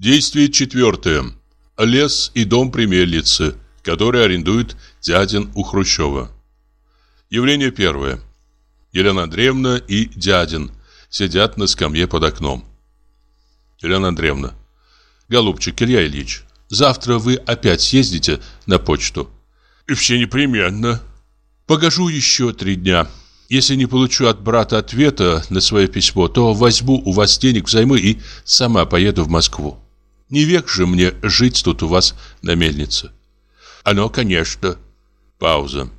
Действие четвертое. Лес и дом при мельнице, который арендует дядин у Хрущева. Явление первое. Елена Андреевна и дядин сидят на скамье под окном. Елена Андреевна. Голубчик Илья Ильич, завтра вы опять съездите на почту? И все непременно. Погожу еще три дня. Если не получу от брата ответа на свое письмо, то возьму у вас денег взаймы и сама поеду в Москву. Не век же мне жить тут у вас на мельнице. Оно, конечно. Пауза.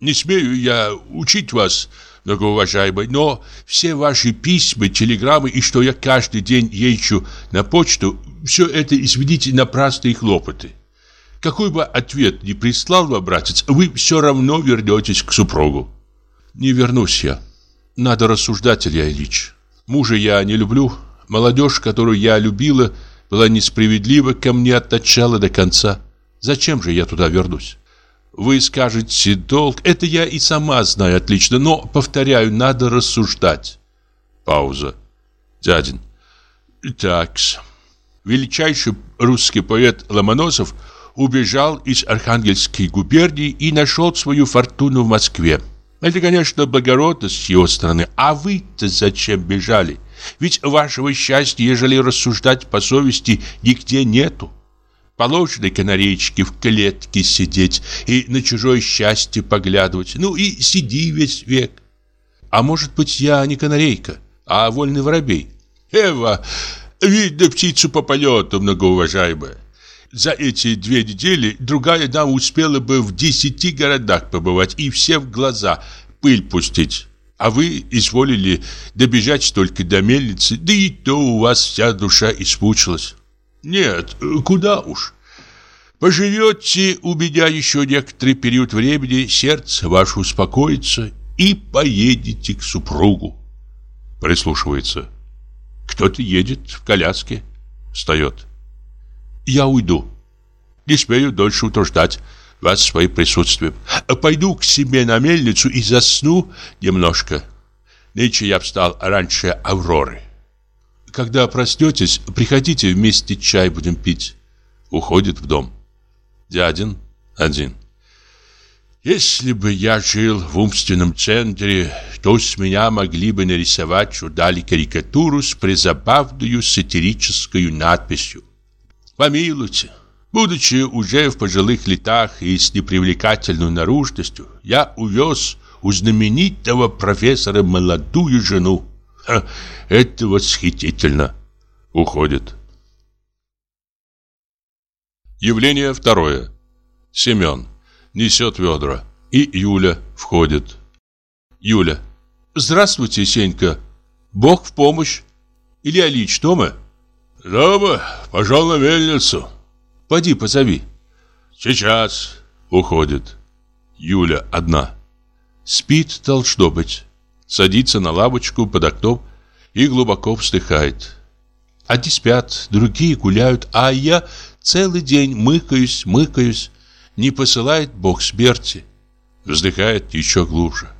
Не смею я учить вас, многоуважаемый, но все ваши письма, телеграммы и что я каждый день езжу на почту, все это, извините, напрасные хлопоты. Какой бы ответ ни прислал вам, братец, вы все равно вернетесь к супругу. Не вернусь я. Надо рассуждать, Илья Ильич. Мужа я не люблю. Молодежь, которую я любила, была несправедлива ко мне от начала до конца. Зачем же я туда вернусь? Вы скажете долг. Это я и сама знаю отлично, но, повторяю, надо рассуждать. Пауза. Дядин. Такс. Величайший русский поэт Ломоносов убежал из Архангельской губернии и нашел свою фортуну в Москве. Это, конечно, благородно с его стороны. А вы-то зачем бежали? Ведь вашего счастья, ежели рассуждать по совести, нигде нету. Положено канарейчике в клетке сидеть и на чужое счастье поглядывать. Ну и сиди весь век. А может быть, я не канарейка, а вольный воробей? Эва, видно птицу по полету, многоуважаемая. За эти две недели другая дама успела бы в десяти городах побывать и все в глаза пыль пустить. А вы изволили добежать только до мельницы, да и то у вас вся душа испучилась. Нет, куда уж. Поживете у меня еще некоторый период времени, сердце ваше успокоится и поедете к супругу. Прислушивается. Кто-то едет в коляске. Встает. Я уйду. Не смею дольше утруждать вас своим присутствием. Пойду к себе на мельницу и засну немножко. Нынче я встал раньше Авроры. Когда проснетесь, приходите вместе чай будем пить. Уходит в дом. Дядин один. Если бы я жил в умственном центре, то с меня могли бы нарисовать чудали карикатуру с призабавную сатирической надписью. Помилуйте, будучи уже в пожилых летах и с непривлекательной наружностью, я увез у знаменитого профессора молодую жену. Ха, это восхитительно. Уходит. Явление второе. Семен несет ведра, и Юля входит. Юля. Здравствуйте, Сенька. Бог в помощь. Илья Ильич дома? Дома, пошел на мельницу. Поди, позови. Сейчас. Уходит. Юля одна. Спит, должно быть. Садится на лавочку под окном и глубоко вздыхает. Одни спят, другие гуляют, а я целый день мыкаюсь, мыкаюсь. Не посылает Бог смерти. Вздыхает еще глубже.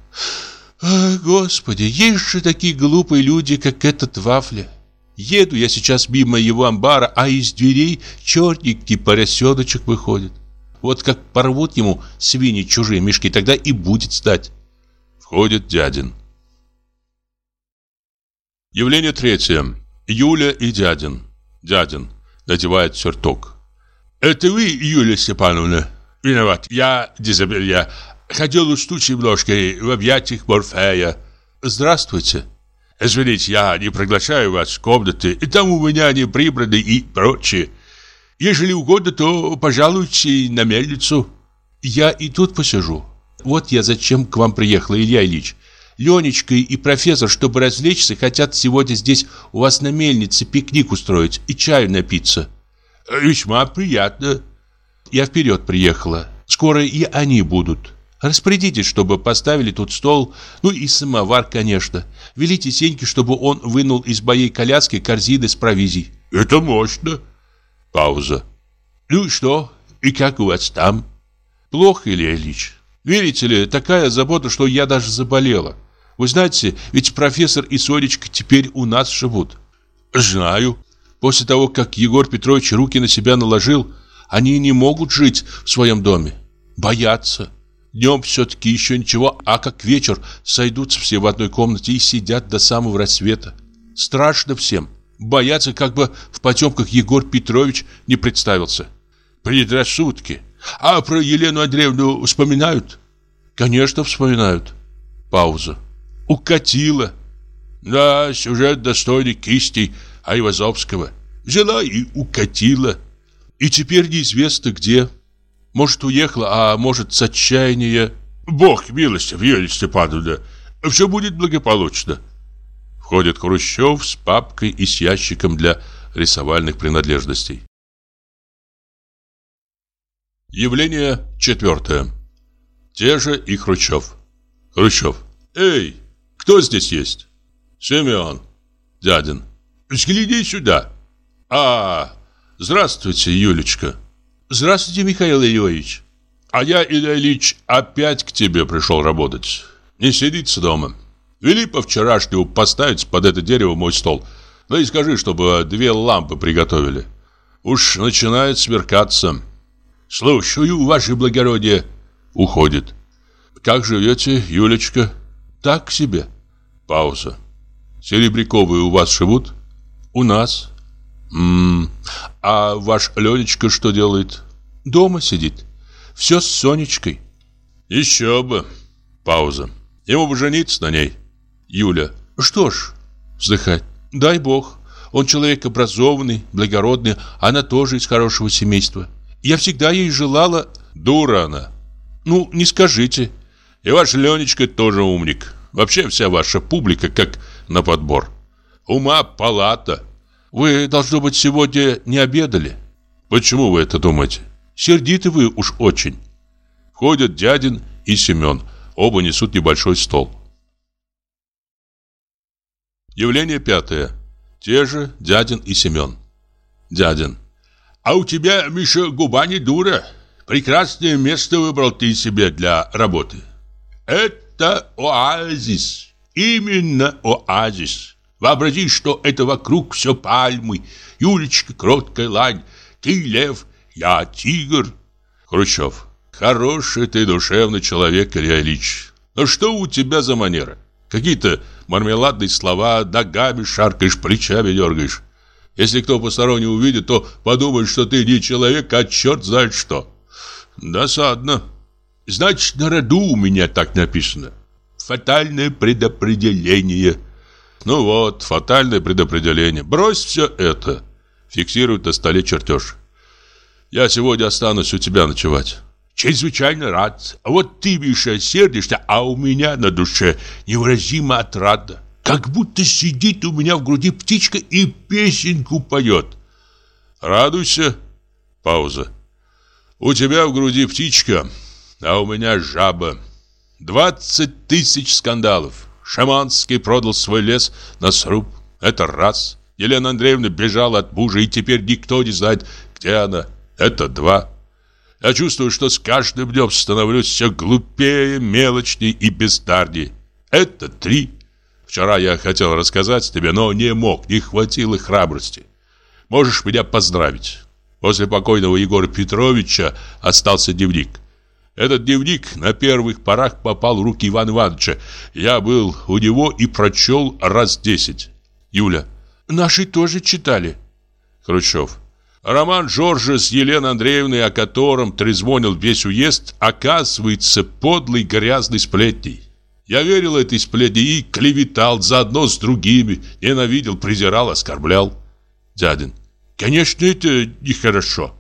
Господи, есть же такие глупые люди, как этот Вафля. Еду я сейчас мимо его амбара, а из дверей черненький поросеночек выходит. Вот как порвут ему свиньи чужие мешки, тогда и будет стать. Входит дядин. Явление третье. Юля и дядин. Дядин надевает сюртук. Это вы, Юлия Степановна? Виноват. Я, Дизабель, хотел устуть немножко в объятиях Морфея. Здравствуйте. Извините, я не приглашаю вас в комнаты, и там у меня не прибраны и прочее. Ежели угодно, то пожалуйте на мельницу. Я и тут посижу. Вот я зачем к вам приехала, Илья Ильич. Ленечка и профессор, чтобы развлечься, хотят сегодня здесь у вас на мельнице пикник устроить и чаю напиться. Весьма приятно. Я вперед приехала. Скоро и они будут. Распорядитесь, чтобы поставили тут стол, ну и самовар, конечно. Велите Сеньке, чтобы он вынул из моей коляски корзины с провизией. Это мощно. Пауза. Ну и что? И как у вас там? Плохо, Илья Ильич. Верите ли, такая забота, что я даже заболела. Вы знаете, ведь профессор и Сонечка теперь у нас живут. Знаю. После того, как Егор Петрович руки на себя наложил, они не могут жить в своем доме. Боятся. Днем все-таки еще ничего, а как вечер сойдутся все в одной комнате и сидят до самого рассвета. Страшно всем. Боятся, как бы в потемках Егор Петрович не представился. Предрассудки. А про Елену Андреевну вспоминают? Конечно, вспоминают. Пауза. Укатила. Да, сюжет достойный кисти Айвазовского. Взяла и укатила. И теперь неизвестно где. Может, уехала, а может, с отчаяния. Бог милостив, Юлия Степановна. Все будет благополучно. Входит Хрущев с папкой и с ящиком для рисовальных принадлежностей. Явление четвертое. Те же и Хрущев. Хрущев. Эй, кто здесь есть? Семен. Дядин. Взгляни сюда. А, здравствуйте, Юлечка. Здравствуйте, Михаил Ильич. А я, Илья Ильич, опять к тебе пришел работать. Не сидится дома. Вели по вчерашнему поставить под это дерево мой стол. Да и скажи, чтобы две лампы приготовили. Уж начинает смеркаться. Слушаю, ваше благородие. Уходит. Как живете, Юлечка? Так себе. Пауза. Серебряковые у вас живут? У нас. М -м, а ваш Ленечка что делает? Дома сидит. Все с Сонечкой. Еще бы. Пауза. Ему бы жениться на ней. Юля. Что ж, вздыхает. Дай бог. Он человек образованный, благородный, она тоже из хорошего семейства. Я всегда ей желала... Дура она. Ну, не скажите. И ваш Ленечка тоже умник. Вообще вся ваша публика как на подбор. Ума палата. Вы, должно быть, сегодня не обедали. Почему вы это думаете? Сердиты вы уж очень. Ходят дядин и Семен. Оба несут небольшой стол. Явление пятое. Те же дядин и Семен. Дядин. А у тебя, Миша, губа не дура. Прекрасное место выбрал ты себе для работы. Это оазис. Именно оазис. Вообрази, что это вокруг все пальмы. Юлечка, кроткая лань. Ты лев, я тигр. Хрущев. Хороший ты душевный человек, Илья Ильич. Но что у тебя за манера? Какие-то мармеладные слова, ногами шаркаешь, плечами дергаешь. Если кто посторонний увидит, то подумает, что ты не человек, а черт знает что. Досадно. Значит, на роду у меня так написано. Фатальное предопределение. Ну вот, фатальное предопределение. Брось все это. Фиксирует на столе чертеж. Я сегодня останусь у тебя ночевать. Чрезвычайно рад. А вот ты, Миша, сердишься, а у меня на душе невыразимо отрада. Как будто сидит у меня в груди птичка и песенку поет. Радуйся. Пауза. У тебя в груди птичка, а у меня жаба. Двадцать тысяч скандалов. Шаманский продал свой лес на сруб. Это раз. Елена Андреевна бежала от мужа, и теперь никто не знает, где она. Это два. Я чувствую, что с каждым днем становлюсь все глупее, мелочней и бездарней. Это три. Вчера я хотел рассказать тебе, но не мог, не хватило храбрости. Можешь меня поздравить. После покойного Егора Петровича остался дневник. Этот дневник на первых порах попал в руки Ивана Ивановича. Я был у него и прочел раз десять. Юля. Наши тоже читали. Хрущев. Роман Жоржа с Еленой Андреевной, о котором трезвонил весь уезд, оказывается подлой грязной сплетней. Я верил этой сплетне и клеветал заодно с другими, ненавидел, презирал, оскорблял. Дядин. Конечно, это нехорошо.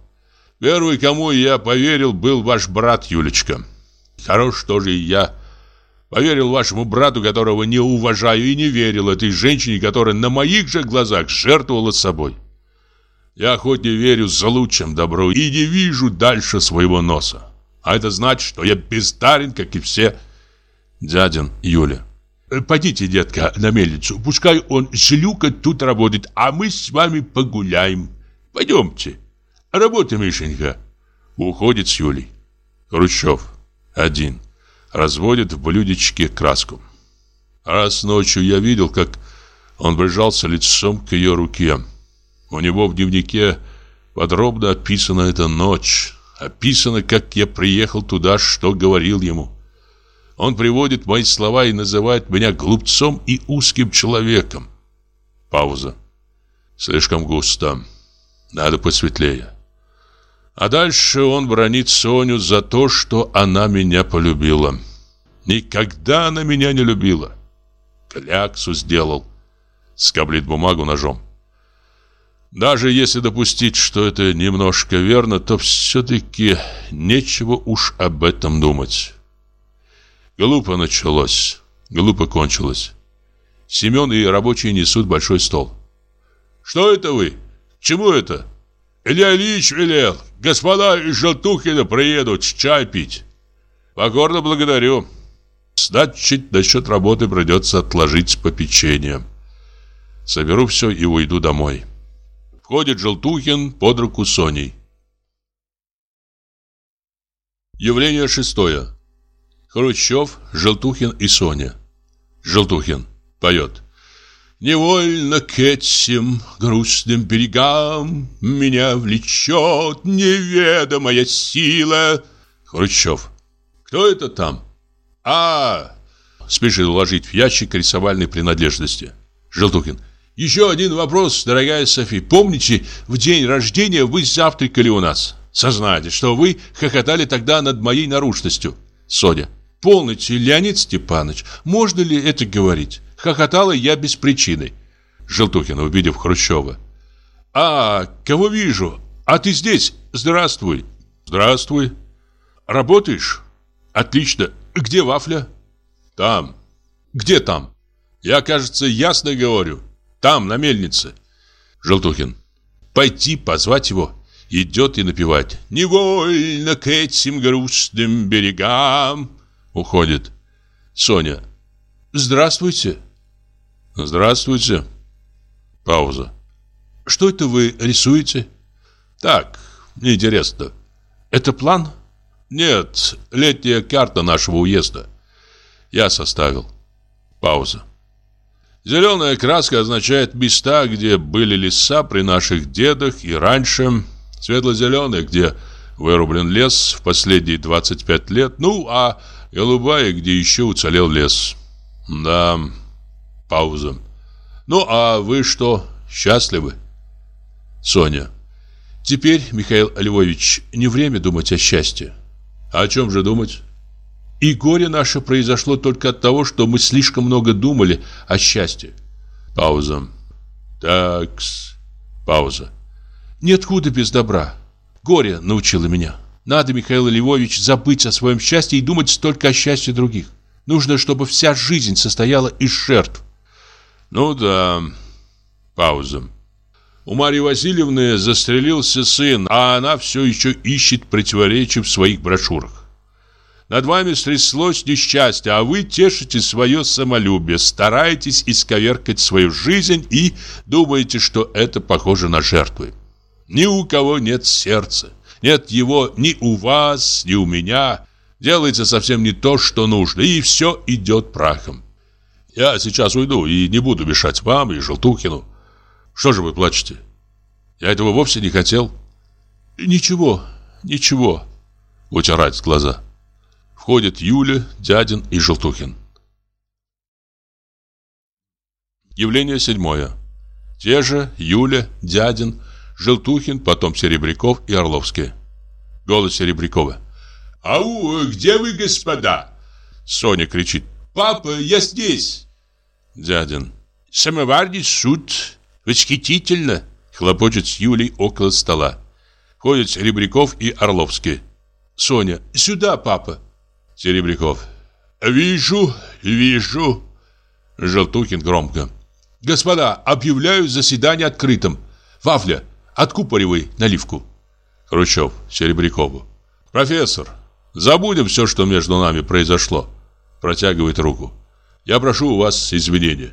Первый, кому я поверил, был ваш брат Юлечка. Хорош тоже и я. Поверил вашему брату, которого не уважаю, и не верил этой женщине, которая на моих же глазах жертвовала собой. Я хоть не верю за лучшим добру и не вижу дальше своего носа. А это значит, что я бездарен, как и все. Дядин Юля. Э, пойдите, детка, на мельницу. Пускай он с Люка тут работает, а мы с вами погуляем. Пойдемте. Работа, Мишенька. Уходит с Юлей. Хрущев. Один. Разводит в блюдечке краску. Раз ночью я видел, как он прижался лицом к ее руке. У него в дневнике подробно описана эта ночь. Описано, как я приехал туда, что говорил ему. Он приводит мои слова и называет меня глупцом и узким человеком. Пауза. Слишком густо. Надо посветлее. А дальше он бронит Соню за то, что она меня полюбила. Никогда она меня не любила. Кляксу сделал. Скоблит бумагу ножом. Даже если допустить, что это немножко верно, то все-таки нечего уж об этом думать. Глупо началось, глупо кончилось. Семен и рабочие несут большой стол. «Что это вы? Чему это?» «Илья Ильич велел. Господа из Желтухина приедут чай пить». «Покорно благодарю. Значит, насчет работы придется отложить попечение. Соберу все и уйду домой». Входит Желтухин под руку Соней. Явление шестое. Хрущев, Желтухин и Соня. Желтухин поет. Невольно к этим грустным берегам Меня влечет неведомая сила. Хрущев. Кто это там? А, спешит уложить в ящик рисовальной принадлежности. Желтухин. Еще один вопрос, дорогая Софи. Помните, в день рождения вы завтракали у нас? Сознайте, что вы хохотали тогда над моей наружностью. Соня. Полноте, Леонид Степанович, можно ли это говорить? Хохотала я без причины. Желтухин, увидев Хрущева. А, кого вижу? А ты здесь? Здравствуй. Здравствуй. Работаешь? Отлично. Где вафля? Там. Где там? Я, кажется, ясно говорю. Там, на мельнице. Желтухин. Пойти позвать его. Идет и напевать. Невольно к этим грустным берегам. Уходит. Соня. Здравствуйте. Здравствуйте. Пауза. Что это вы рисуете? Так, интересно. Это план? Нет, летняя карта нашего уезда. Я составил. Пауза. Зеленая краска означает места, где были леса при наших дедах и раньше. Светло-зеленая, где вырублен лес в последние 25 лет. Ну, а голубая, где еще уцелел лес. Да, пауза. Ну, а вы что, счастливы? Соня. Теперь, Михаил Львович, не время думать о счастье. А о чем же думать? И горе наше произошло только от того, что мы слишком много думали о счастье. Пауза. Такс. Пауза. Нет худа без добра. Горе научило меня. Надо, Михаил Львович, забыть о своем счастье и думать только о счастье других. Нужно, чтобы вся жизнь состояла из жертв. Ну да. Пауза. У Марьи Васильевны застрелился сын, а она все еще ищет противоречия в своих брошюрах. Над вами стряслось несчастье, а вы тешите свое самолюбие, стараетесь исковеркать свою жизнь и думаете, что это похоже на жертвы. Ни у кого нет сердца. Нет его ни у вас, ни у меня. Делается совсем не то, что нужно, и все идет прахом. Я сейчас уйду и не буду мешать вам и Желтухину. Что же вы плачете? Я этого вовсе не хотел. Ничего, ничего. Утирать глаза. Входят Юля, Дядин и Желтухин. Явление седьмое. Те же Юля, Дядин, Желтухин, потом Серебряков и Орловский. Голос Серебрякова. «Ау, где вы, господа?» Соня кричит. «Папа, я здесь!» Дядин. «Самоварный суд. Восхитительно!» Хлопочет с Юлей около стола. Ходят Серебряков и Орловский. Соня. «Сюда, папа!» Серебряков. «Вижу, вижу». Желтухин громко. «Господа, объявляю заседание открытым. Вафля, откупоривай наливку». Хрущев Серебрякову. «Профессор, забудем все, что между нами произошло». Протягивает руку. «Я прошу у вас извинения».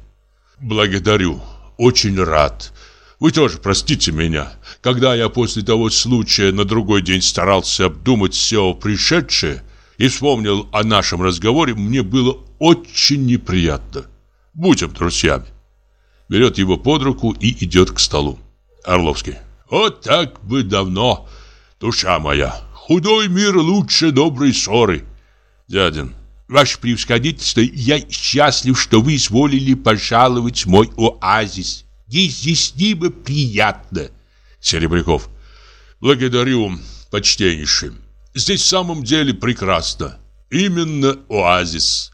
«Благодарю. Очень рад. Вы тоже простите меня. Когда я после того случая на другой день старался обдумать все пришедшее, и вспомнил о нашем разговоре, мне было очень неприятно. Будем друзьями. Берет его под руку и идет к столу. Орловский. Вот так бы давно, душа моя. Худой мир лучше доброй ссоры. Дядин. Ваше превосходительство, я счастлив, что вы изволили пожаловать мой оазис. Неизъяснимо приятно. Серебряков. Благодарю, почтеннейший. Здесь в самом деле прекрасно. Именно оазис.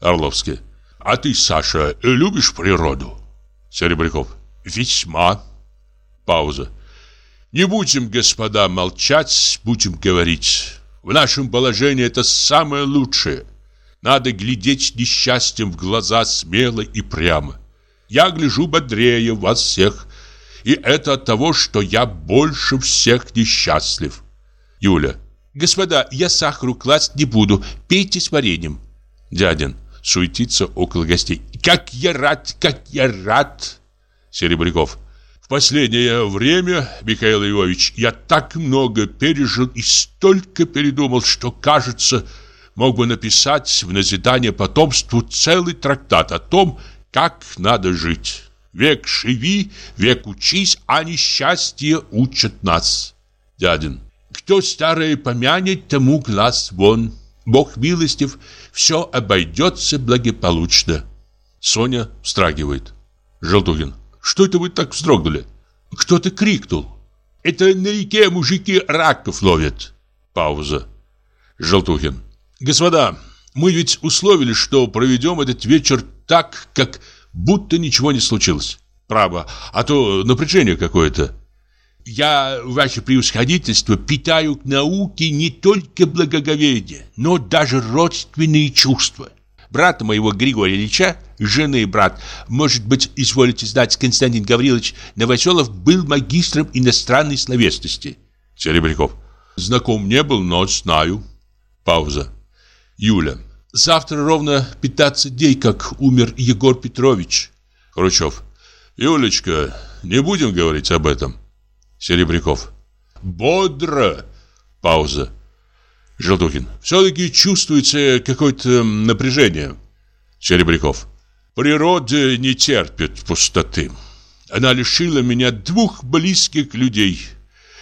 Орловский. А ты, Саша, любишь природу? Серебряков. Весьма. Пауза. Не будем, господа, молчать, будем говорить. В нашем положении это самое лучшее. Надо глядеть несчастьем в глаза смело и прямо. Я гляжу бодрее вас всех, и это от того, что я больше всех несчастлив. Юля. Господа, я сахару класть не буду, пейте с вареньем. Дядин суетится около гостей. Как я рад, как я рад. Серебряков. В последнее время, Михаил Львович, я так много пережил и столько передумал, что, кажется, мог бы написать в назидание потомству целый трактат о том, как надо жить. Век живи, век учись, а несчастье учат нас. Дядин. Кто старое помянет, тому глаз вон. Бог милостив, все обойдется благополучно. Соня встрагивает. Желтухин. Что это вы так вздрогнули? Кто-то крикнул. Это на реке мужики раков ловят. Пауза. Желтухин. Господа, мы ведь условились, что проведем этот вечер так, как будто ничего не случилось. Право, а то напряжение какое-то. Я, ваше превосходительство, питаю к науке не только благоговение, но даже родственные чувства. Брата моего Григория Ильича, жены брат, может быть, изволите знать, Константин Гаврилович Новоселов был магистром иностранной словесности. Серебряков. Знаком не был, но знаю. Пауза. Юля. Завтра ровно 15 дней, как умер Егор Петрович. Хрущев. Юлечка, не будем говорить об этом. Серебряков. Бодро. Пауза. Желтухин. Все-таки чувствуется какое-то напряжение. Серебряков. Природа не терпит пустоты. Она лишила меня двух близких людей.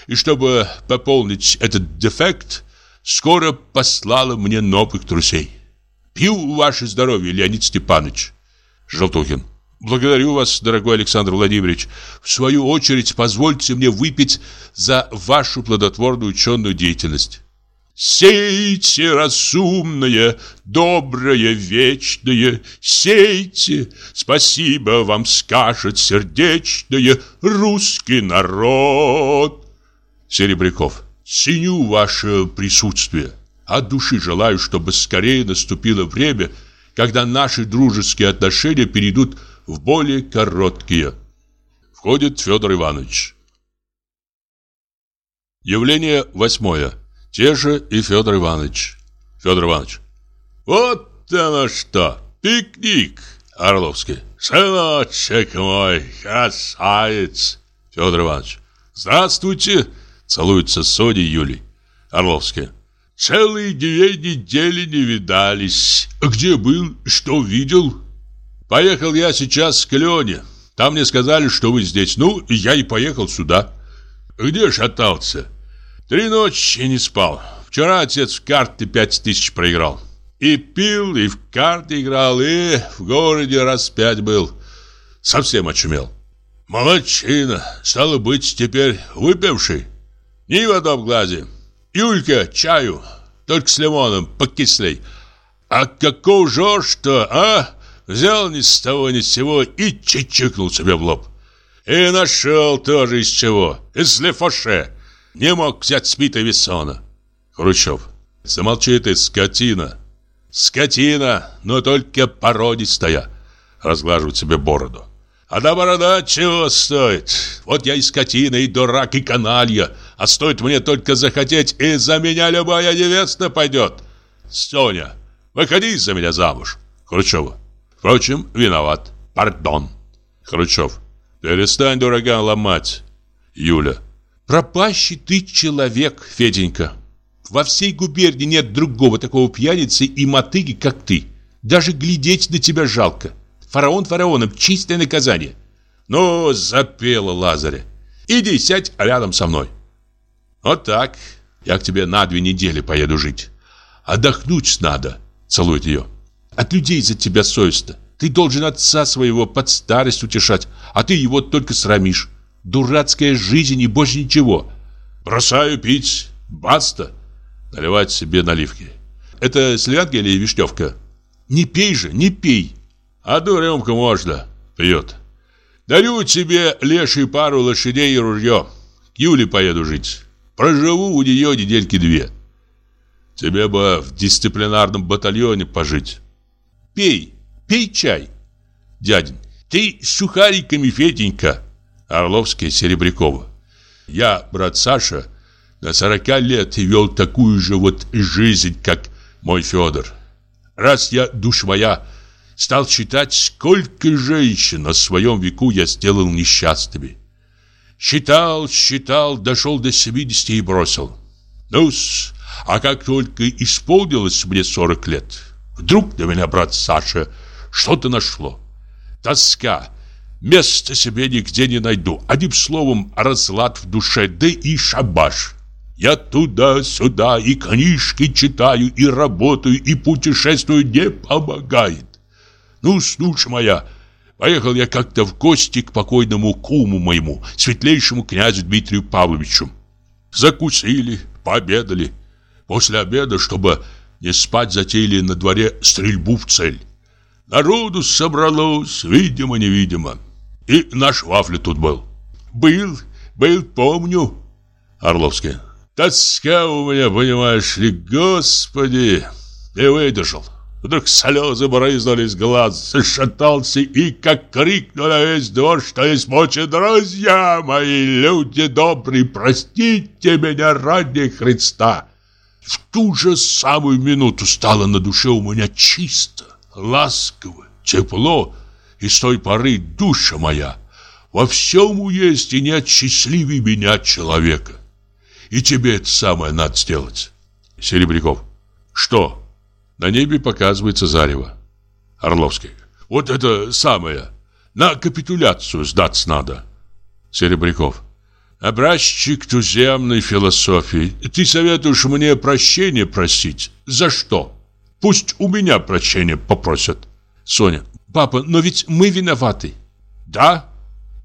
И чтобы пополнить этот дефект, скоро послала мне новых друзей. Пью ваше здоровье, Леонид Степанович. Желтухин. Благодарю вас, дорогой Александр Владимирович. В свою очередь, позвольте мне выпить за вашу плодотворную ученую деятельность. Сейте разумное, доброе, вечное, сейте, спасибо вам скажет сердечное русский народ. Серебряков, ценю ваше присутствие. От души желаю, чтобы скорее наступило время, когда наши дружеские отношения перейдут в более короткие. Входит Федор Иванович. Явление восьмое. Те же и Федор Иванович. Федор Иванович. Вот оно что, пикник. Орловский. Сыночек мой, красавец. Федор Иванович. Здравствуйте. Целуется Соня Юлей. Орловский. Целые две недели не видались. Где был? Что видел? Поехал я сейчас к Лене. Там мне сказали, что вы здесь. Ну, я и поехал сюда. Где шатался? Три ночи не спал. Вчера отец в карты пять тысяч проиграл. И пил, и в карты играл, и в городе раз пять был. Совсем очумел. Молодчина. Стало быть, теперь выпивший. Ни в одном глазе. Юлька, чаю. Только с лимоном, покислей. А каков жор-то, а? Взял ни с того ни с сего и чичикнул себе в лоб. И нашел тоже из чего. Из лефоше. Не мог взять спита Виссона. Хрущев. Замолчи ты, скотина. Скотина, но только породистая. Разглаживает себе бороду. А да борода чего стоит? Вот я и скотина, и дурак, и каналья. А стоит мне только захотеть, и за меня любая невеста пойдет. Соня, выходи за меня замуж. Хрущева. Впрочем, виноват. Пардон. Хрущев. Перестань, дурак, ломать. Юля. Пропащий ты человек, Феденька. Во всей губернии нет другого такого пьяницы и мотыги, как ты. Даже глядеть на тебя жалко. Фараон фараоном, чистое наказание. Ну, запела Лазаря. Иди сядь рядом со мной. Вот так. Я к тебе на две недели поеду жить. Отдохнуть надо, целует ее. От людей за тебя совестно. Ты должен отца своего под старость утешать, а ты его только срамишь. Дурацкая жизнь и больше ничего. Бросаю пить. Баста. Наливать себе наливки. Это сливянка или вишневка? Не пей же, не пей. Одну рюмку можно. Пьет. Дарю тебе, леший, пару лошадей и ружье. К Юле поеду жить. Проживу у нее недельки две. Тебе бы в дисциплинарном батальоне пожить. Пей, пей чай. Дядень, ты с сухариками, Феденька. Орловский, Серебрякова. Я, брат Саша, на сорока лет вел такую же вот жизнь, как мой Федор. Раз я, душ моя, стал считать, сколько женщин на своем веку я сделал несчастными. Считал, считал, дошел до 70 и бросил. ну а как только исполнилось мне 40 лет, вдруг на меня, брат Саша, что-то нашло. Тоска. Места себе нигде не найду. Одним словом, разлад в душе, да и шабаш. Я туда-сюда и книжки читаю, и работаю, и путешествую, не помогает. Ну, слушай моя, поехал я как-то в гости к покойному куму моему, светлейшему князю Дмитрию Павловичу. Закусили, пообедали. После обеда, чтобы не спать, затеяли на дворе стрельбу в цель. Народу собралось, видимо-невидимо. И наш Вафля тут был. Был, был, помню. Орловский. Тоска у меня, понимаешь ли, господи, не выдержал. Вдруг слезы брызнули из глаз, зашатался и как крикнул на весь двор, что есть мочи, друзья мои, люди добрые, простите меня ради Христа. В ту же самую минуту стало на душе у меня чисто, ласково, тепло, и с той поры душа моя во всем и нет счастливее меня человека. И тебе это самое надо сделать. Серебряков. Что? На небе показывается зарево. Орловский. Вот это самое. На капитуляцию сдаться надо. Серебряков. Образчик туземной философии. Ты советуешь мне прощения просить? За что? Пусть у меня прощения попросят. Соня. Папа, но ведь мы виноваты. Да?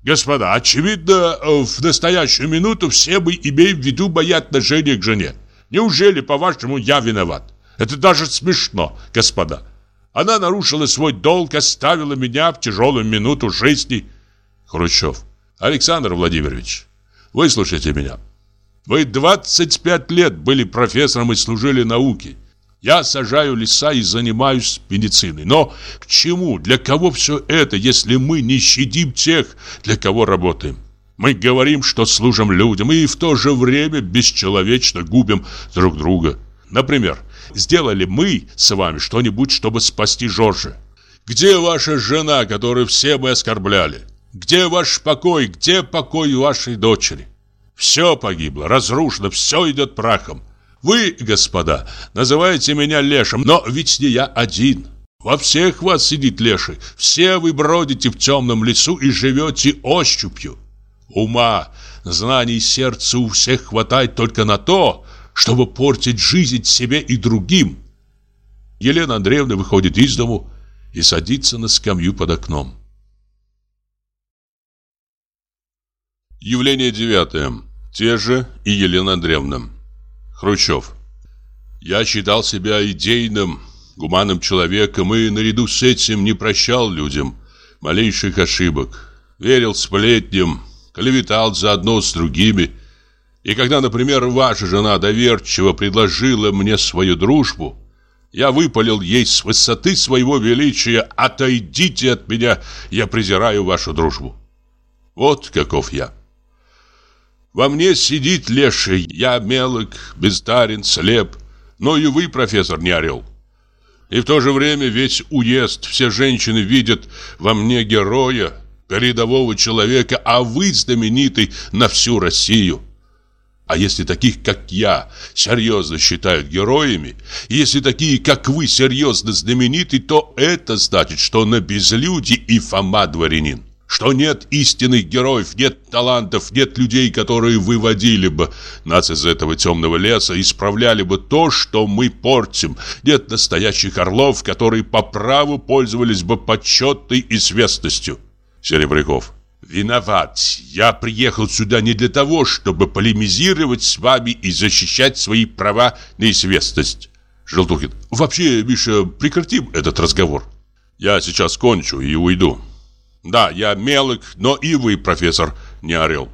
Господа, очевидно, в настоящую минуту все мы имеем в виду мои отношения к жене. Неужели, по-вашему, я виноват? Это даже смешно, господа. Она нарушила свой долг, оставила меня в тяжелую минуту жизни. Хрущев. Александр Владимирович, выслушайте меня. Вы 25 лет были профессором и служили науке. Я сажаю леса и занимаюсь медициной. Но к чему, для кого все это, если мы не щадим тех, для кого работаем? Мы говорим, что служим людям, и в то же время бесчеловечно губим друг друга. Например, сделали мы с вами что-нибудь, чтобы спасти Жоржа? Где ваша жена, которую все мы оскорбляли? Где ваш покой? Где покой вашей дочери? Все погибло, разрушено, все идет прахом. Вы, господа, называете меня лешим, но ведь не я один. Во всех вас сидит леший. Все вы бродите в темном лесу и живете ощупью. Ума, знаний сердца у всех хватает только на то, чтобы портить жизнь себе и другим. Елена Андреевна выходит из дому и садится на скамью под окном. Явление девятое. Те же и Елена Андреевна. Хрущев. Я считал себя идейным, гуманным человеком и наряду с этим не прощал людям малейших ошибок. Верил сплетням, клеветал заодно с другими – и когда, например, ваша жена доверчиво предложила мне свою дружбу, я выпалил ей с высоты своего величия «Отойдите от меня, я презираю вашу дружбу». Вот каков я. Во мне сидит леший, я мелок, бездарен, слеп, но и вы, профессор, не орел. И в то же время весь уезд, все женщины видят во мне героя, передового человека, а вы знаменитый на всю Россию. А если таких, как я, серьезно считают героями, если такие, как вы, серьезно знамениты, то это значит, что на безлюде и Фома дворянин. Что нет истинных героев, нет талантов, нет людей, которые выводили бы нас из этого темного леса, исправляли бы то, что мы портим. Нет настоящих орлов, которые по праву пользовались бы почетной известностью. Серебряков. Виноват. Я приехал сюда не для того, чтобы полемизировать с вами и защищать свои права на известность. Желтухин. Вообще, Миша, прекратим этот разговор. Я сейчас кончу и уйду. Да, я мелок, но и вы, профессор, не орел.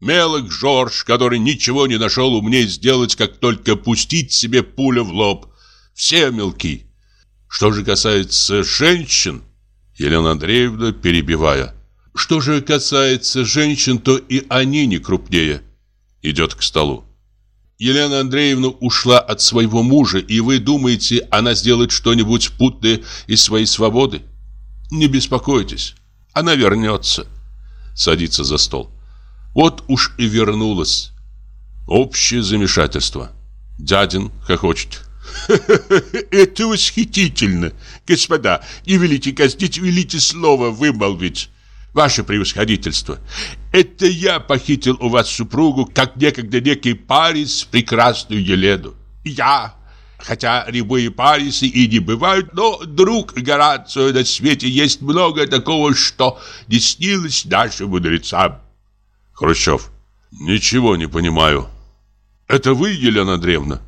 Мелок Жорж, который ничего не нашел умнее сделать, как только пустить себе пулю в лоб. Все мелки. Что же касается женщин, Елена Андреевна, перебивая, что же касается женщин, то и они не крупнее. Идет к столу. Елена Андреевна ушла от своего мужа, и вы думаете, она сделает что-нибудь путное из своей свободы? Не беспокойтесь, она вернется. Садится за стол. Вот уж и вернулась. Общее замешательство. Дядин хохочет. Это восхитительно. Господа, не велите казнить, велите слово вымолвить. Ваше превосходительство, это я похитил у вас супругу, как некогда некий Парис, прекрасную Елену. Я, хотя рябые Парисы и не бывают, но, друг Горацио, на свете есть много такого, что не снилось нашим мудрецам. Хрущев, ничего не понимаю. Это вы, Елена Андреевна?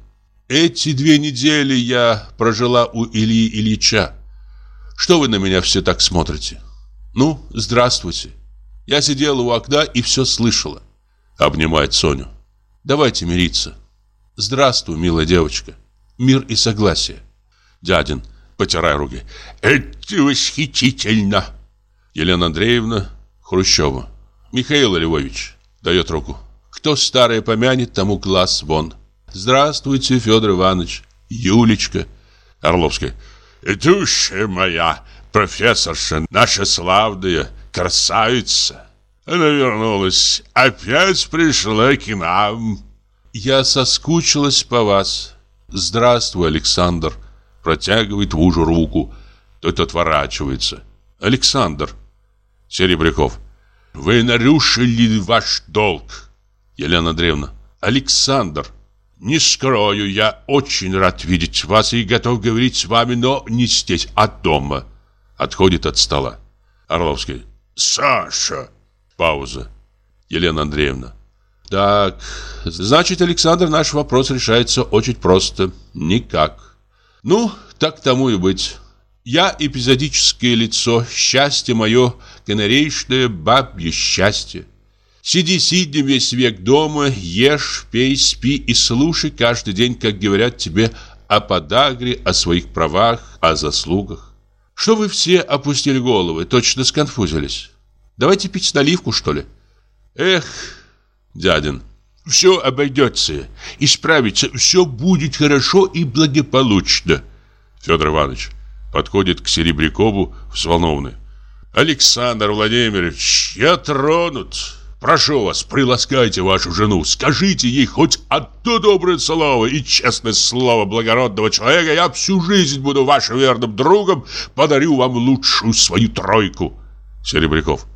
Эти две недели я прожила у Ильи Ильича. Что вы на меня все так смотрите? «Ну, здравствуйте». Я сидела у окна и все слышала. Обнимает Соню. «Давайте мириться». «Здравствуй, милая девочка. Мир и согласие». Дядин, потирая руки. «Это восхитительно!» Елена Андреевна Хрущева. «Михаил Львович» дает руку. «Кто старое помянет, тому глаз вон». «Здравствуйте, Федор Иванович». «Юлечка». Орловская. «Душа моя, профессорша, наша славная красавица. Она вернулась, опять пришла к нам. Я соскучилась по вас. Здравствуй, Александр. Протягивает мужу руку. Тот отворачивается. Александр. Серебряков. Вы нарушили ваш долг. Елена Андреевна. Александр. Не скрою, я очень рад видеть вас и готов говорить с вами, но не здесь, а дома. Отходит от стола. Орловский. Саша. Пауза. Елена Андреевна. Так, значит, Александр, наш вопрос решается очень просто. Никак. Ну, так тому и быть. Я эпизодическое лицо, счастье мое, канарейшное бабье счастье. Сиди сиднем весь век дома, ешь, пей, спи и слушай каждый день, как говорят тебе о подагре, о своих правах, о заслугах. Что вы все опустили головы, точно сконфузились? Давайте пить наливку, что ли? Эх, дядин, все обойдется, исправится, все будет хорошо и благополучно. Федор Иванович подходит к Серебрякову взволнованный. Александр Владимирович, я тронут. Прошу вас, приласкайте вашу жену, скажите ей хоть одно доброе слово и честное слово благородного человека, я всю жизнь буду вашим верным другом, подарю вам лучшую свою тройку. Серебряков.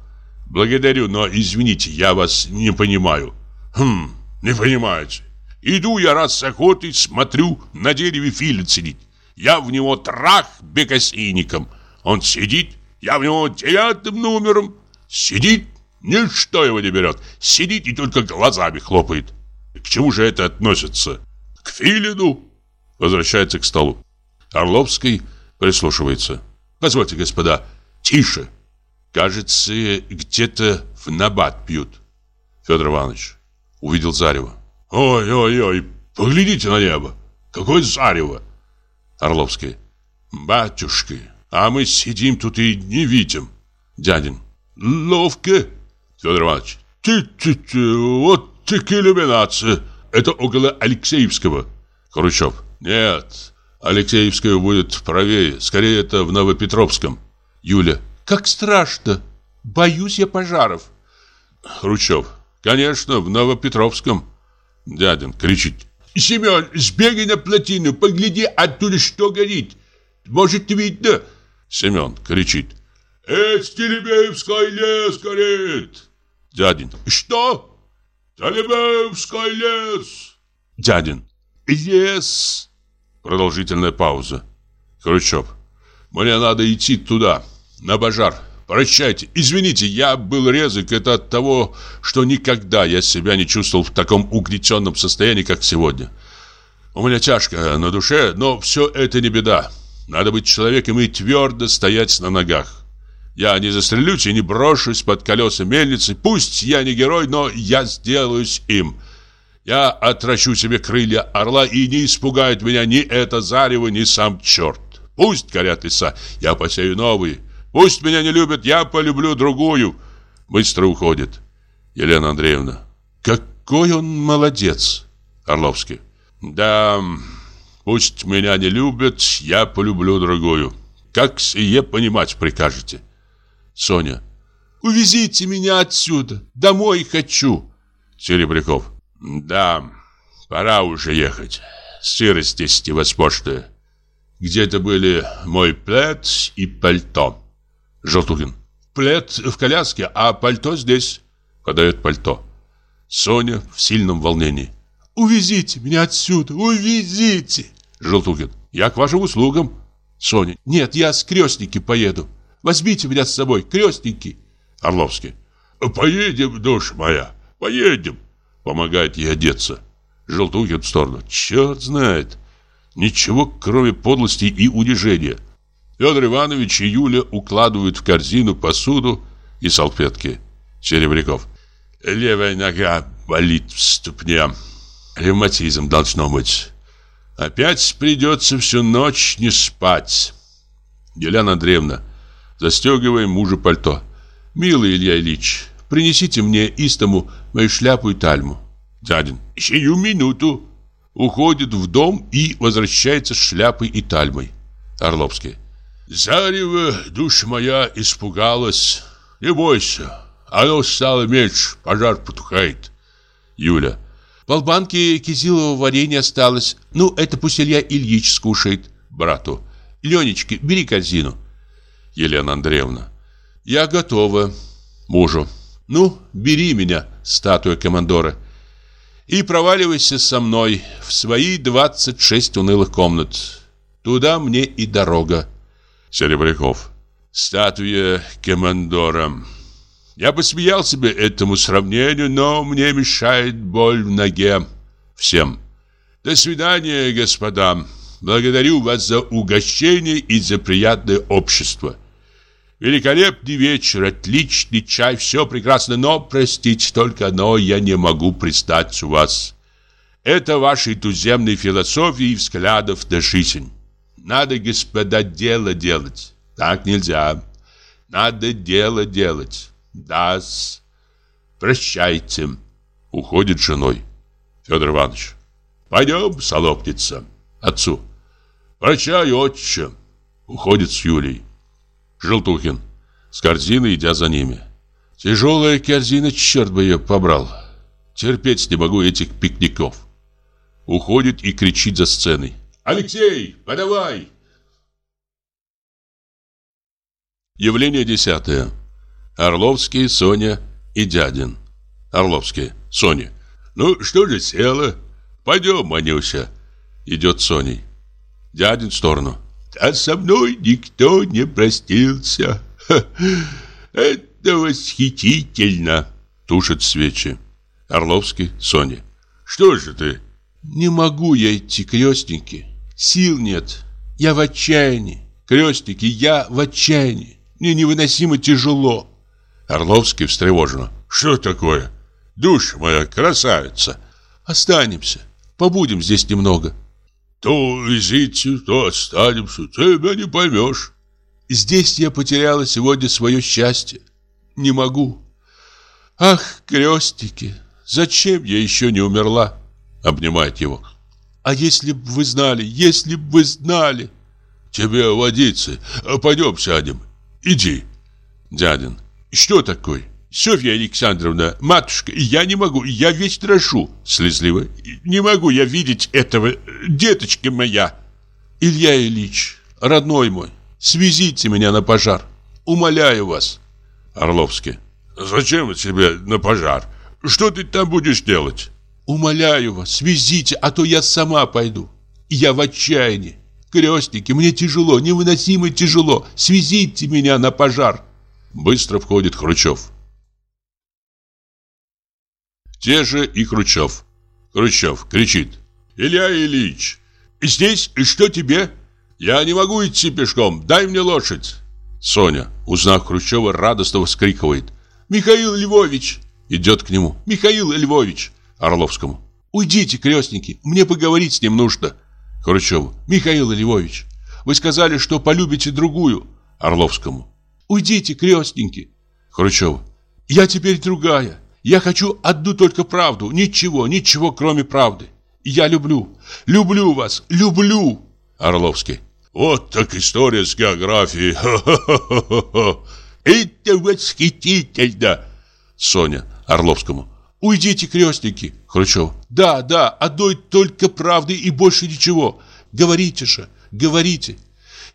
Благодарю, но извините, я вас не понимаю. Хм, не понимаете. Иду я раз с охотой, смотрю, на дереве филин сидит. Я в него трах бекосийником. Он сидит, я в него девятым номером. Сидит, Ничто его не берет. Сидит и только глазами хлопает. К чему же это относится? К филину. Возвращается к столу. Орловский прислушивается. Позвольте, господа, тише. Кажется, где-то в набат пьют. Федор Иванович увидел зарево. Ой-ой-ой, поглядите на небо. Какое зарево. Орловский. Батюшки, а мы сидим тут и не видим. Дядин. Ловко. Федор Иванович. Ты-ты-ты, вот так иллюминация. Это около Алексеевского. Хрущев. Нет, Алексеевская будет правее. Скорее, это в Новопетровском. Юля. Как страшно. Боюсь я пожаров. Хрущев. Конечно, в Новопетровском. Дядин кричит. Семен, сбегай на плотину, погляди оттуда, что горит. Может, видно. Семен кричит. Это Телебеевский лес горит. Дядин. Что? Телебеевский лес. Дядин. Лес. Продолжительная пауза. Хрущев. Мне надо идти туда, на базар. Прощайте. Извините, я был резок. Это от того, что никогда я себя не чувствовал в таком угнетенном состоянии, как сегодня. У меня тяжко на душе, но все это не беда. Надо быть человеком и твердо стоять на ногах. Я не застрелюсь и не брошусь под колеса мельницы. Пусть я не герой, но я сделаюсь им. Я отращу себе крылья орла, и не испугает меня ни это зарево, ни сам черт. Пусть горят леса, я посею новые. Пусть меня не любят, я полюблю другую. Быстро уходит. Елена Андреевна. Какой он молодец. Орловский. Да, пусть меня не любят, я полюблю другую. Как сие понимать прикажете? Соня. Увезите меня отсюда, домой хочу. Серебряков. Да, пора уже ехать. Сырость здесь невозможная. Где-то были мой плед и пальто. Желтухин. Плед в коляске, а пальто здесь. Подает пальто. Соня в сильном волнении. Увезите меня отсюда, увезите. Желтухин. Я к вашим услугам. Соня. Нет, я с крестники поеду. Возьмите меня с собой, крестники. Орловский. Поедем, душа моя, поедем. Помогает ей одеться. Желтухин в сторону. Черт знает. Ничего, кроме подлости и унижения. Федор Иванович и Юля укладывают в корзину посуду и салфетки. Серебряков. Левая нога болит в ступне. Ревматизм должно быть. Опять придется всю ночь не спать. Елена Андреевна, застегиваем мужу пальто. Милый Илья Ильич, принесите мне истому мою шляпу и тальму. Дядин, сию минуту. Уходит в дом и возвращается с шляпой и тальмой. Орловский. Зарево, душа моя, испугалась. Не бойся, оно стало меньше, пожар потухает. Юля. Полбанки кизилового варенья осталось. Ну, это пусть Илья Ильич скушает. Брату. Ленечки, бери корзину. Елена Андреевна. Я готова. Мужу. Ну, бери меня, статуя командора и проваливайся со мной в свои 26 унылых комнат. Туда мне и дорога. Серебряков. Статуя командора. Я посмеял себе этому сравнению, но мне мешает боль в ноге. Всем. До свидания, господа. Благодарю вас за угощение и за приятное общество. Великолепный вечер, отличный чай, все прекрасно, но, простите, только одно я не могу пристать у вас. Это вашей туземной философии и взглядов на жизнь. Надо, господа, дело делать. Так нельзя. Надо дело делать. да -с. Прощайте. Уходит женой. Федор Иванович. Пойдем, солопница. Отцу. Прощай, отче. Уходит с Юлей. Желтухин. С корзиной, идя за ними. Тяжелая корзина, черт бы ее побрал. Терпеть не могу этих пикников. Уходит и кричит за сценой. «Алексей, подавай!» Явление десятое. Орловский, Соня и Дядин. Орловский, Соня. «Ну, что же села? Пойдем, Манюся!» Идет Соней. Дядин в сторону а со мной никто не простился. Ха, это восхитительно!» Тушит свечи. Орловский, Соня. «Что же ты?» «Не могу я идти, крестники. Сил нет. Я в отчаянии. Крестники, я в отчаянии. Мне невыносимо тяжело». Орловский встревоженно. «Что такое? Душа моя красавица!» «Останемся. Побудем здесь немного. То везите, то останемся, тебя не поймешь. Здесь я потеряла сегодня свое счастье. Не могу. Ах, крестики, зачем я еще не умерла? Обнимает его. А если бы вы знали, если бы вы знали. Тебе водиться, пойдем сядем. Иди. Дядин. Что такое? Софья Александровна, матушка, я не могу, я весь дрожу. Слезливо. Не могу я видеть этого, деточка моя. Илья Ильич, родной мой, свезите меня на пожар. Умоляю вас. Орловский. Зачем тебе на пожар? Что ты там будешь делать? Умоляю вас, свезите, а то я сама пойду. Я в отчаянии. Крестники, мне тяжело, невыносимо тяжело. Свезите меня на пожар. Быстро входит Хрущев. Те же и Хрущев. Хрущев кричит. «Илья Ильич, здесь что тебе? Я не могу идти пешком, дай мне лошадь!» Соня, узнав Хрущева, радостно вскрикивает. «Михаил Львович!» Идет к нему. «Михаил Львович!» Орловскому. «Уйдите, крестники, мне поговорить с ним нужно!» Хрущеву. «Михаил Львович, вы сказали, что полюбите другую!» Орловскому. «Уйдите, крестники!» Хрущев. «Я теперь другая. Я хочу одну только правду. Ничего, ничего, кроме правды. Я люблю, люблю вас, люблю!» Орловский. Вот так история с географией. Это восхитительно. Соня Орловскому. Уйдите, крестники. Хрущев. Да, да, одной только правды и больше ничего. Говорите же, говорите.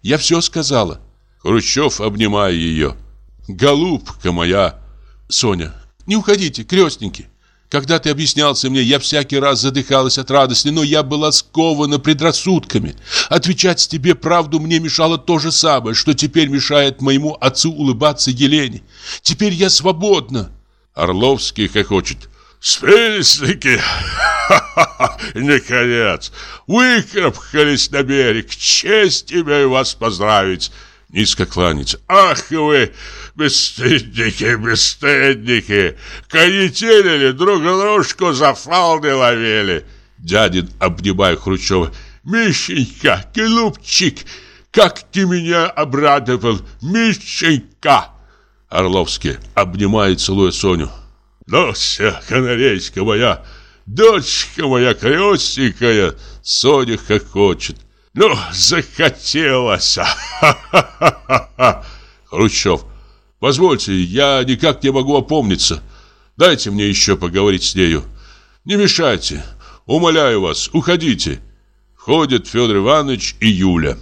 Я все сказала. Хрущев, обнимая ее. Голубка моя. Соня. Не уходите, крестники. Когда ты объяснялся мне, я всякий раз задыхалась от радости, но я была скована предрассудками. Отвечать тебе правду мне мешало то же самое, что теперь мешает моему отцу улыбаться Елене. Теперь я свободна. Орловский хохочет. Спельсники! Наконец! Выкарабкались на берег! Честь имею вас поздравить! Низко кланяется. Ах вы, бесстыдники, бесстыдники! Конетелили, друг дружку за фалды ловили! Дядин, обнимая Хрущева. Мишенька, голубчик, как ты меня обрадовал, Мишенька! Орловский, обнимает, целуя Соню. Ну все, канарейка моя, дочка моя крестненькая, Соня хохочет. Ну, захотелось. Хрущев. Позвольте, я никак не могу опомниться. Дайте мне еще поговорить с нею. Не мешайте. Умоляю вас, уходите. Входят Федор Иванович и Юля.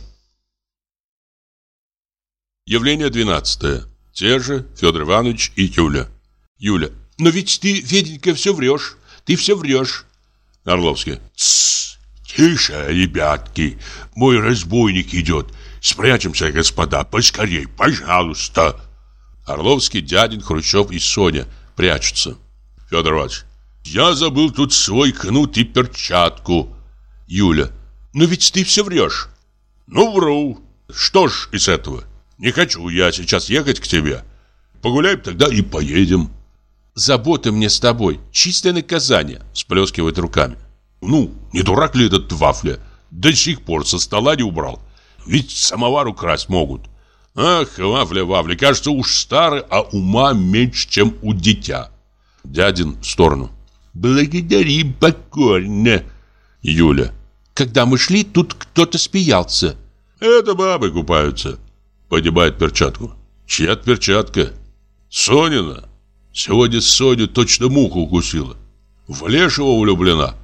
Явление двенадцатое. Те же Федор Иванович и Юля. Юля. Но ведь ты, Феденька, все врешь. Ты все врешь. Орловский. Тссс. Тише, ребятки. Мой разбойник идет. Спрячемся, господа, поскорей, пожалуйста. Орловский, дядин, Хрущев и Соня прячутся. Федор Иванович. Я забыл тут свой кнут и перчатку. Юля. Но ведь ты все врешь. Ну, вру. Что ж из этого? Не хочу я сейчас ехать к тебе. Погуляем тогда и поедем. Заботы мне с тобой. Чистое наказание. Сплескивает руками. Ну, не дурак ли этот Вафля? До сих пор со стола не убрал. Ведь самовар украсть могут. Ах, Вафля, Вафля, кажется, уж старый, а ума меньше, чем у дитя. Дядин в сторону. Благодарим покорно. Юля. Когда мы шли, тут кто-то смеялся. Это бабы купаются. Поднимает перчатку. Чья перчатка? Сонина. Сегодня Соню точно муху укусила. В Лешего влюблена.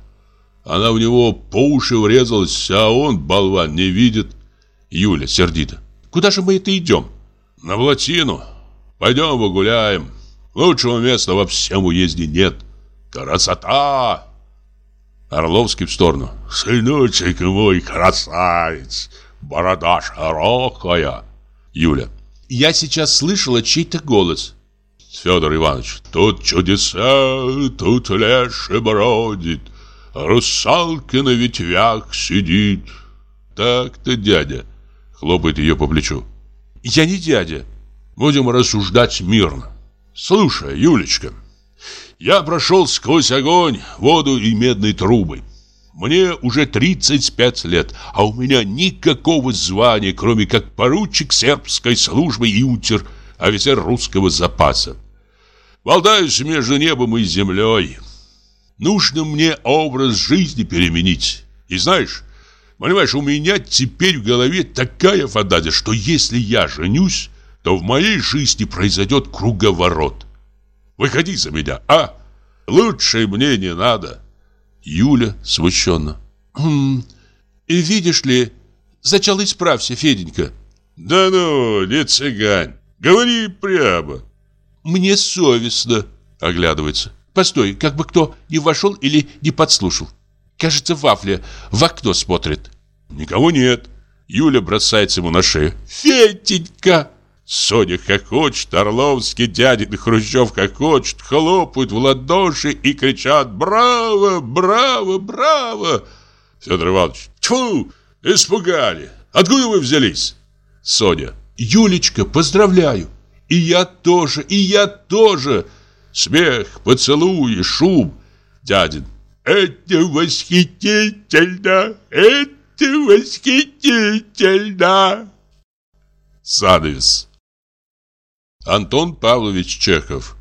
Она в него по уши врезалась, а он, болван, не видит. Юля сердито. Куда же мы это идем? На Блатину. Пойдем погуляем. Лучшего места во всем уезде нет. Красота! Орловский в сторону. Сыночек мой, красавец! Борода широкая. Юля. Я сейчас слышала чей-то голос. Федор Иванович. Тут чудеса, тут леший бродит. Русалка на ветвях сидит. Так-то дядя. Хлопает ее по плечу. Я не дядя. Будем рассуждать мирно. Слушай, Юлечка, я прошел сквозь огонь, воду и медные трубы. Мне уже 35 лет, а у меня никакого звания, кроме как поручик сербской службы и унтер, офицер русского запаса. Болтаюсь между небом и землей. Нужно мне образ жизни переменить. И знаешь, понимаешь, у меня теперь в голове такая фантазия, что если я женюсь, то в моей жизни произойдет круговорот. Выходи за меня, а? Лучше мне не надо. Юля смущенно. Хм, видишь ли, сначала исправься, Феденька. Да ну, не цыгань. Говори прямо. Мне совестно, оглядывается. Постой, как бы кто не вошел или не подслушал. Кажется, Вафля в окно смотрит. Никого нет. Юля бросается ему на шею. Фетенька! Соня хохочет, Орловский, дядин Хрущев хохочет, хлопают в ладоши и кричат «Браво! Браво! Браво!» Федор Иванович «Тьфу! Испугали! Откуда вы взялись?» Соня «Юлечка, поздравляю! И я тоже, и я тоже!» Смех, поцелуи, шум. Дядин «Это восхитительно! Это восхитительно!» Занавес Антон Павлович Чехов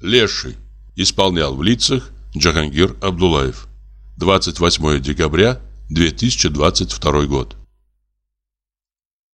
Леший Исполнял в лицах Джахангир Абдулаев 28 декабря 2022 год